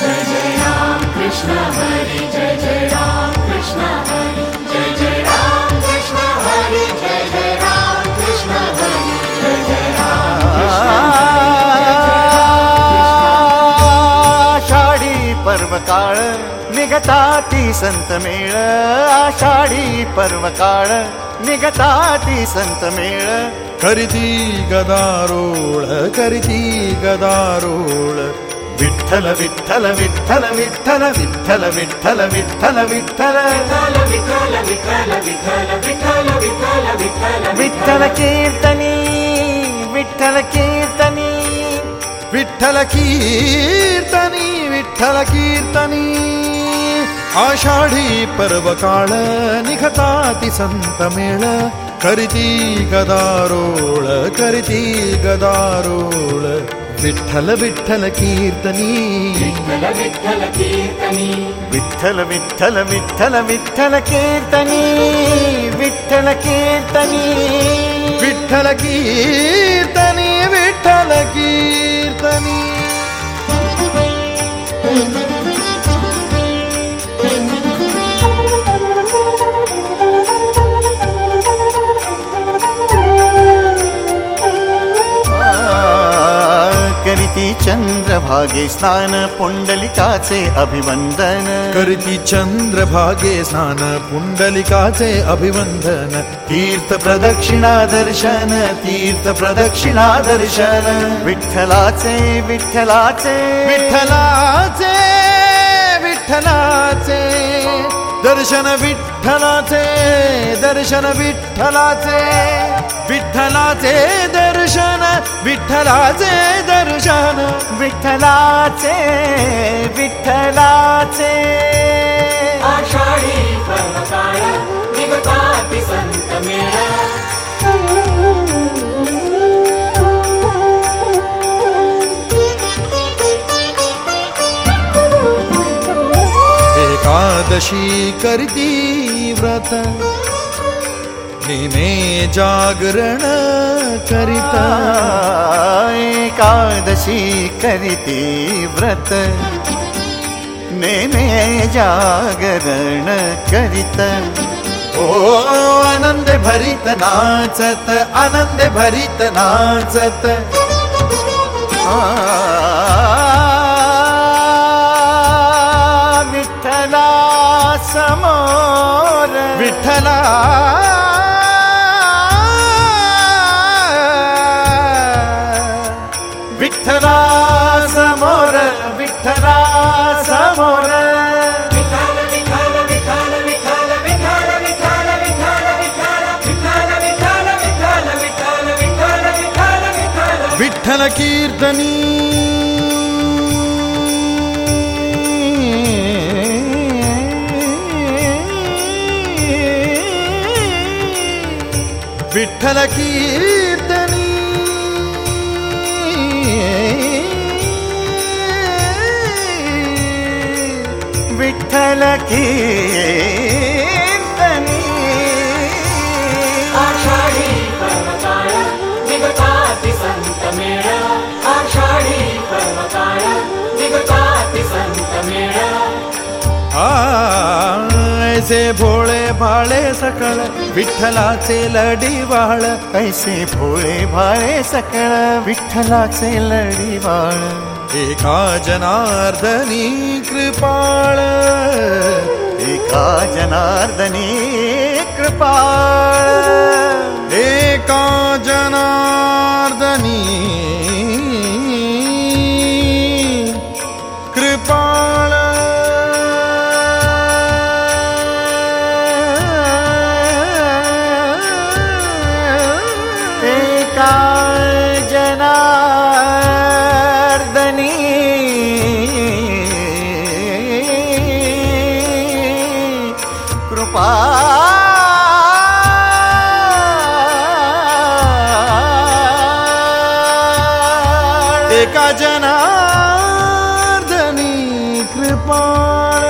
जय जय राम कृष्ण हरि जय जय राम कृष्ण जय जय राम कृष्ण जय जय राम कृष्ण जय जय राम आषाढी काळ निघता ती संत मेळ. आषाढी पर्व काळ निघता ती संत मेळ. करीती गदारोळ करीती गदारोळ. విఠల విఠల విఠల విఠల విఠల విఠల విఠల విఠల. విఠల కీర్తని విఠల కీర్తని. విఠల కీర్తని విఠల కీర్తని. ఆషాఢీ పర్వకాళ నిఘతాతి సంతమేళ కరితీ గదారోళ కరితీ గదారోళ. విఠల విఠల కీర్తని. విఠల విఠల విఠల విఠల కీర్తని. విఠల కీర్తని. విఠల కీర్తని విఠల కీర్తని. करीती चंद्रभागे स्नान पुंडलिकाचे अभिवंदन। करीती चंद्रभागे स्नान पुंडलिकाचे अभिवंदन। तीर्थ प्रदक्षिणा दर्शन तीर्थ प्रदक्षिणा दर्शन। विठ्ठलाचे विठ्ठलाचे। विठ्ठलाचे विठ्ठलाचे। दर्शन विठ्ठलाचे दर्शन विठ्ठलाचे। विठ्ठलाचे दर्शन विठ्ठलाचे दर्शन. विठ्ठलाचे विठ्ठलाचे. आषाढी पर्वकाळ निघताति संत मेळा. एकादशी करती व्रत. नेमे जागरण करिता। एकादशी करीती व्रत। नेमे जागरण करीत। ओ आनंद भरित नाचत आनंद भरित नाचत। विठ्ठला समोर विठ्ठला समोर విఠల కీర్తని. విఠల కీర్తని విఠల కీర్తని ఆషాఢీ పర్వతాయ దిగతాతి ఆ ऐसे भोळे भाळे सकळ विठ्ठलाचे लढीवाळ ऐसे भोळे भाळे सकळ विठ्ठलाचे लढीवाळ एका जनार्दनी कृपाळ, एका जनार्दनी कृपाळ. एका जनार्दनी का जनार्दनी कृपाण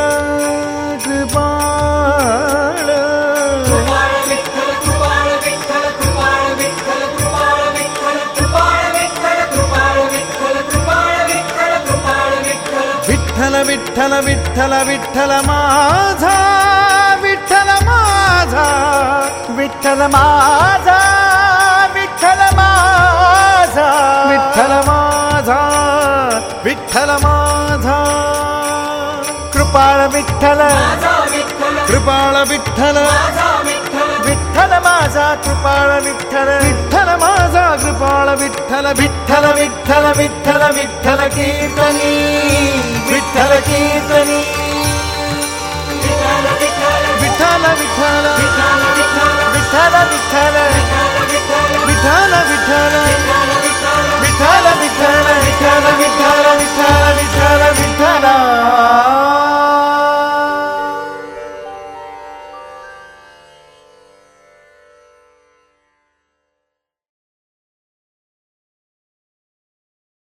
विठ्ठल विठ्ठल विठ्ठल विठ्ठल माझा विठ्ठल माझा विठ्ठल माझा. विठ्ठल माझा कृपाळ विठ्ठल। कृपाळ विठ्ठल। विठ्ठल माझा कृपाळ विठ्ठल। विठ्ठल माझा कृपाळ विठ्ठल। विठ्ठल विठ्ठल विठ्ठल विठ्ठल कीर्तनी। विठ्ठल कीर्तनी। विठ्ठल। विठ्ठल विठ्ठल। विठ्ठल विठ्ठल। विठ्ठल विठ्ठल। विठ्ठल विठ्ठल।